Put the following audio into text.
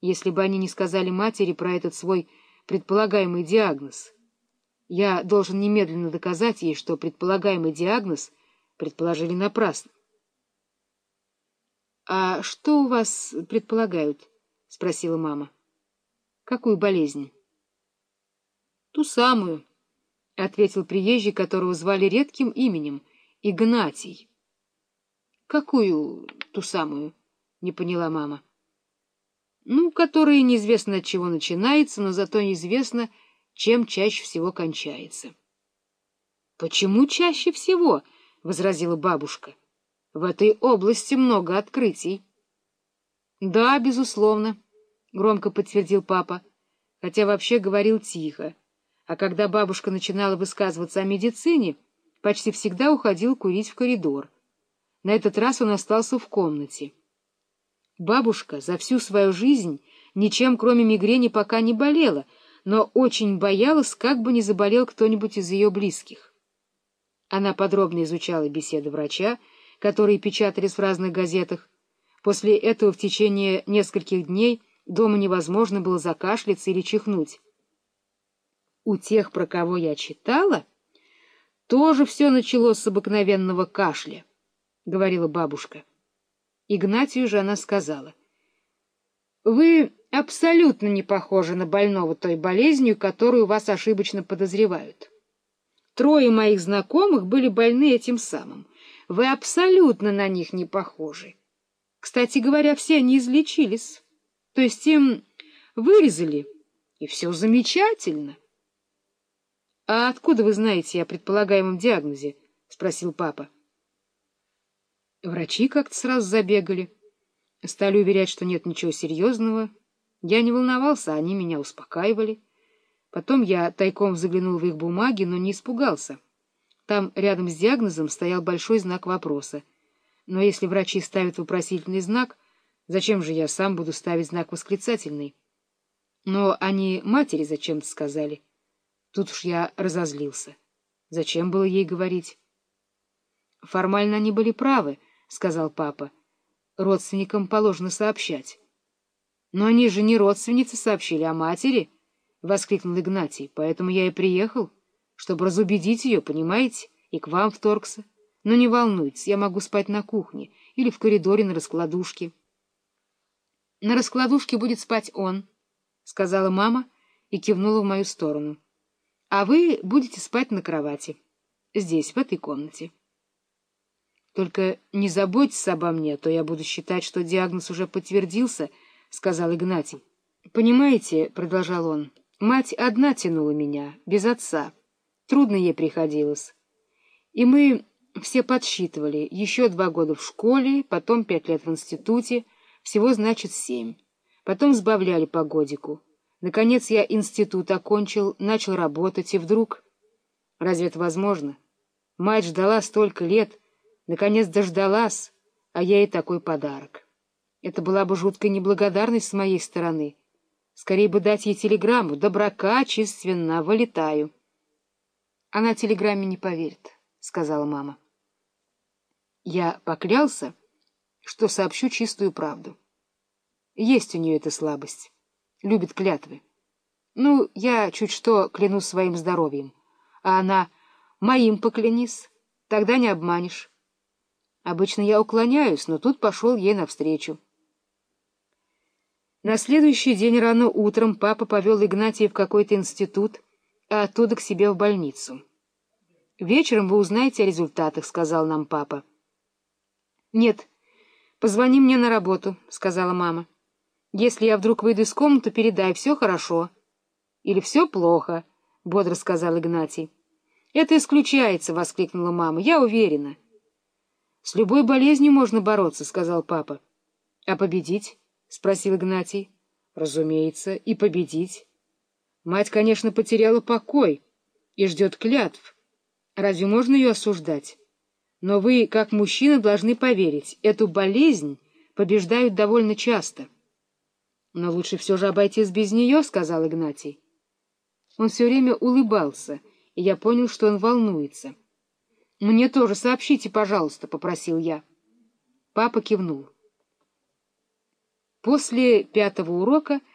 если бы они не сказали матери про этот свой предполагаемый диагноз. Я должен немедленно доказать ей, что предполагаемый диагноз предположили напрасно. — А что у вас предполагают? — спросила мама. — Какую болезнь? — Ту самую, — ответил приезжий, которого звали редким именем — Игнатий. — Какую ту самую? — не поняла мама. — Ну, которая неизвестно от чего начинается, но зато неизвестно, чем чаще всего кончается. — Почему чаще всего? — возразила бабушка. — В этой области много открытий. — Да, безусловно, — громко подтвердил папа, хотя вообще говорил тихо. А когда бабушка начинала высказываться о медицине, почти всегда уходил курить в коридор. На этот раз он остался в комнате. Бабушка за всю свою жизнь ничем, кроме мигрени, пока не болела, но очень боялась, как бы не заболел кто-нибудь из ее близких. Она подробно изучала беседы врача, которые печатались в разных газетах. После этого в течение нескольких дней дома невозможно было закашляться или чихнуть. У тех, про кого я читала, тоже все началось с обыкновенного кашля, — говорила бабушка. Игнатию же она сказала. — Вы абсолютно не похожи на больного той болезнью, которую вас ошибочно подозревают. Трое моих знакомых были больны этим самым. Вы абсолютно на них не похожи. Кстати говоря, все они излечились. То есть им вырезали, и все замечательно. — А откуда вы знаете о предполагаемом диагнозе? — спросил папа. Врачи как-то сразу забегали. Стали уверять, что нет ничего серьезного. Я не волновался, они меня успокаивали. Потом я тайком заглянул в их бумаги, но не испугался. Там рядом с диагнозом стоял большой знак вопроса. Но если врачи ставят вопросительный знак, зачем же я сам буду ставить знак восклицательный? Но они матери зачем-то сказали. Тут уж я разозлился. Зачем было ей говорить? Формально они были правы —— сказал папа. — Родственникам положено сообщать. — Но они же не родственницы сообщили, а матери, — воскликнул Игнатий. — Поэтому я и приехал, чтобы разубедить ее, понимаете, и к вам вторгся. Но не волнуйтесь, я могу спать на кухне или в коридоре на раскладушке. — На раскладушке будет спать он, — сказала мама и кивнула в мою сторону. — А вы будете спать на кровати, здесь, в этой комнате. Только не заботьтесь обо мне, а то я буду считать, что диагноз уже подтвердился, — сказал Игнатий. — Понимаете, — продолжал он, — мать одна тянула меня, без отца. Трудно ей приходилось. И мы все подсчитывали. Еще два года в школе, потом пять лет в институте, всего, значит, семь. Потом сбавляли по годику. Наконец я институт окончил, начал работать, и вдруг... Разве это возможно? Мать ждала столько лет... Наконец дождалась, а я ей такой подарок. Это была бы жуткая неблагодарность с моей стороны. Скорее бы дать ей телеграмму. Доброкачественно, вылетаю. — Она телеграмме не поверит, — сказала мама. Я поклялся, что сообщу чистую правду. Есть у нее эта слабость. Любит клятвы. Ну, я чуть что клянусь своим здоровьем. А она «моим поклянись, тогда не обманешь». Обычно я уклоняюсь, но тут пошел ей навстречу. На следующий день рано утром папа повел Игнатия в какой-то институт, а оттуда к себе в больницу. «Вечером вы узнаете о результатах», — сказал нам папа. «Нет, позвони мне на работу», — сказала мама. «Если я вдруг выйду из комнаты, передай, все хорошо». «Или все плохо», — бодро сказал Игнатий. «Это исключается», — воскликнула мама. «Я уверена». — С любой болезнью можно бороться, — сказал папа. — А победить? — спросил Игнатий. — Разумеется, и победить. Мать, конечно, потеряла покой и ждет клятв. Разве можно ее осуждать? Но вы, как мужчина, должны поверить, эту болезнь побеждают довольно часто. — Но лучше все же обойтись без нее, — сказал Игнатий. Он все время улыбался, и я понял, что он волнуется. —— Мне тоже сообщите, пожалуйста, — попросил я. Папа кивнул. После пятого урока